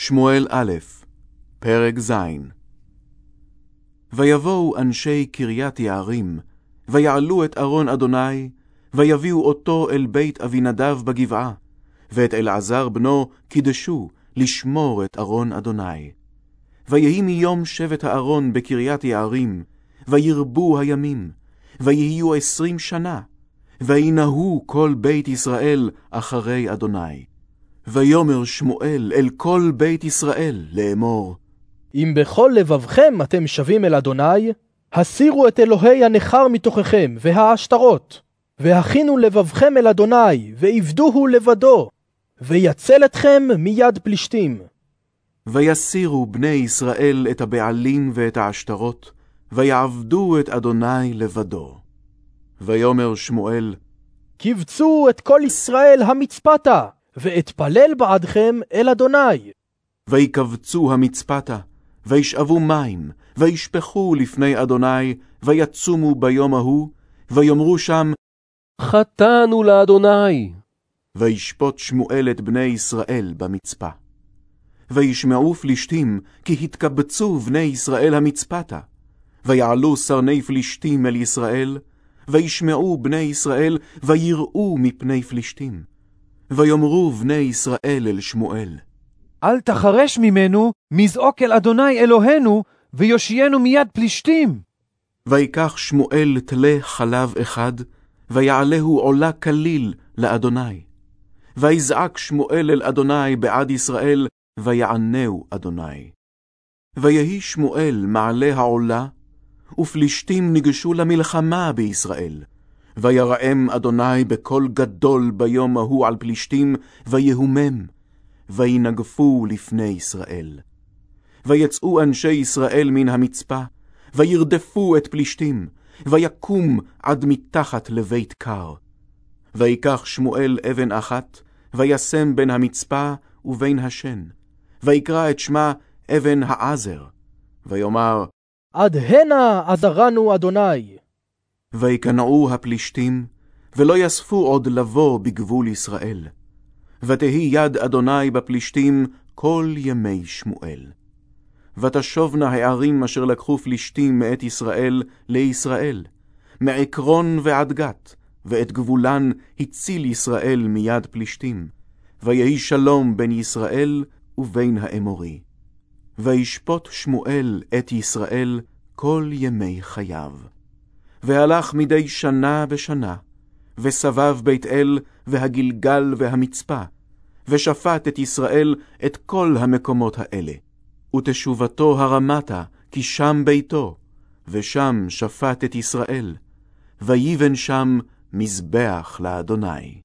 שמואל א', פרק ז' ויבואו אנשי קריית יערים, ויעלו את ארון אדוני, ויביאו אותו אל בית אבינדב בגבעה, ואת אלעזר בנו קידשו לשמור את ארון אדוני. ויהי מיום שבט הארון בקריית יערים, וירבו הימים, ויהיו עשרים שנה, וינהו כל בית ישראל אחרי אדוני. ויאמר שמואל אל כל בית ישראל לאמור, אם בכל לבבכם אתם שבים אל אדוני, הסירו את אלוהי הנכר מתוככם, והעשתרות, והכינו לבבכם אל אדוני, ועבדוהו לבדו, ויצל אתכם מיד פלישתים. ויסירו בני ישראל את הבעלים ואת העשתרות, ויעבדו את אדוני לבדו. ויאמר שמואל, קבצו את כל ישראל המצפתה, ואתפלל בעדכם אל אדוני. ויקבצו המצפתה, וישאבו מים, וישפכו לפני אדוני, ויצומו ביום ההוא, ויאמרו שם, חטאנו לאדוני. וישפוט שמואל את בני ישראל במצפה. וישמעו פלישתים, כי התקבצו בני ישראל המצפתה. ויעלו סרני פלישתים אל ישראל, וישמעו בני ישראל, ויראו מפני פלישתים. ויאמרו בני ישראל אל שמואל, אל תחרש ממנו, מזעוק אל אדוני אלוהינו, ויושיינו מיד פלישתים. ויקח שמואל תלה חלב אחד, ויעלהו עולה כליל לאדוני. ויזעק שמואל אל אדוני בעד ישראל, ויענהו אדוני. ויהי שמואל מעלה העולה, ופלישתים ניגשו למלחמה בישראל. וירעם אדוני בקול גדול ביום ההוא על פלישתים, ויהומם, וינגפו לפני ישראל. ויצאו אנשי ישראל מן המצפה, וירדפו את פלישתים, ויקום עד מתחת לבית קר. ויקח שמואל אבן אחת, וישם בין המצפה ובין השן, ויקרא את שמה אבן העזר, ויאמר, עד הנה עזרנו אדוני. ויקנאו הפלישתים, ולא יספו עוד לבוא בגבול ישראל. ותהי יד אדוני בפלישתים כל ימי שמואל. ותשובנה הערים אשר לקחו פלישתים מאת ישראל לישראל, מעקרון ועד גת, ואת גבולן הציל ישראל מיד פלישתים. ויהי שלום בין ישראל ובין האמורי. וישפוט שמואל את ישראל כל ימי חייו. והלך מדי שנה בשנה, וסבב בית אל, והגלגל והמצפה, ושפט את ישראל את כל המקומות האלה. ותשובתו הרמתה, כי שם ביתו, ושם שפט את ישראל, ויבן שם מזבח לאדוני.